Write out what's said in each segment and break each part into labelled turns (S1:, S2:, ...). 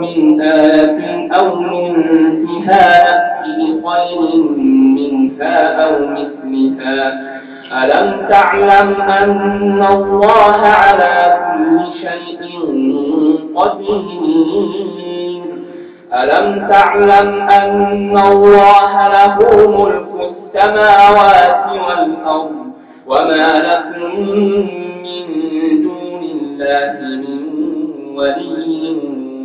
S1: من آية أو منتها بخير منها أو مثلها. ألم تعلم أن الله على كل شيء قدير؟ ألم تعلم أن الله له ملك السماوات والأرض وما لكم من دون الله من ولي؟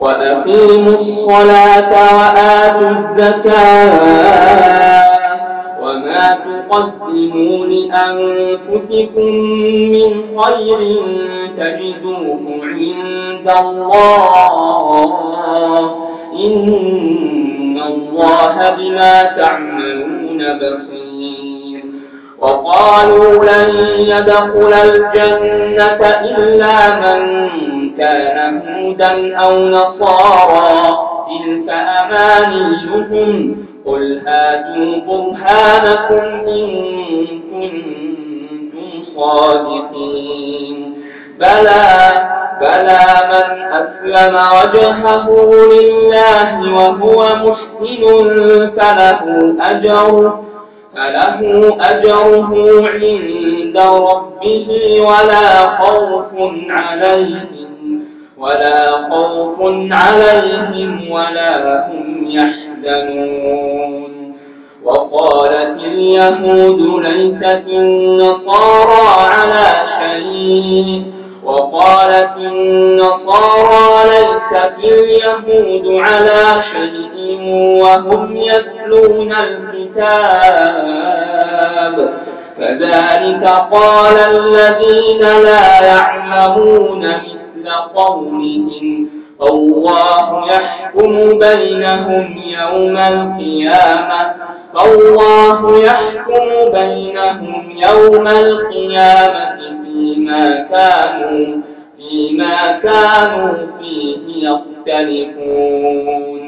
S1: وأقيموا الصلاة وآتوا الزكاة وما تقدموا لأنفسكم من خير تجدوه عند الله. إن الله بما تعملون بصير. وقالوا لن يدخل الجنة إلا من كان هودا أو نصارى تلك أمانيهم. قل هاتوا برهانكم إن كنتم صادقين. بلى بلى من أسلم وجهه لله وهو محسن فله أجر فله أجره عند ربه ولا خوف عليهم ولا خوف عليهم ولا هم يحزنون. وقالت اليهود ليست النصارى على شيء. وقالت النصارى ليست اليهود على شيء. وهم يتلون الكتاب. كذلك قال الذين لا يعلمون مثل قومهم. الله يحكم بينهم يوم القيامة. الله يحكم بينهم يوم القيامة فيما كانوا فيما كانوا فيه يختلفون.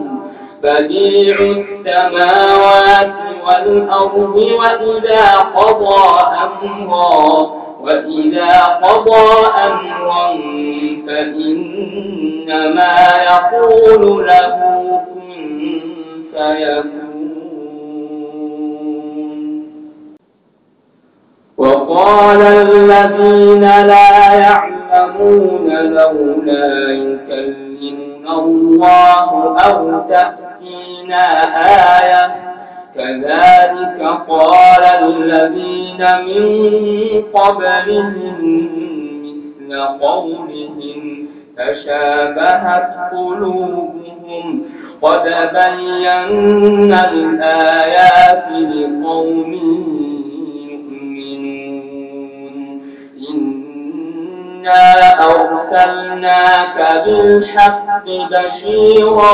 S1: بديع السماوات والأرض وإذا قضى أمرا وإذا قضى أمرا فإنما يقول له كن فيكون. وقال الذين لا يعلمون لولا يكلمون الله أو تأتي تأتينا آية. كذلك قال الذين من قبلهم مثل قولهم تشابهت قلوبهم. قد بينا الآيات لقوم يؤمنون. إنا أرسلناك بالحق بشيرا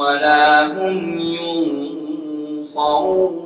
S1: ولا هم ينصرون.